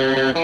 Yeah.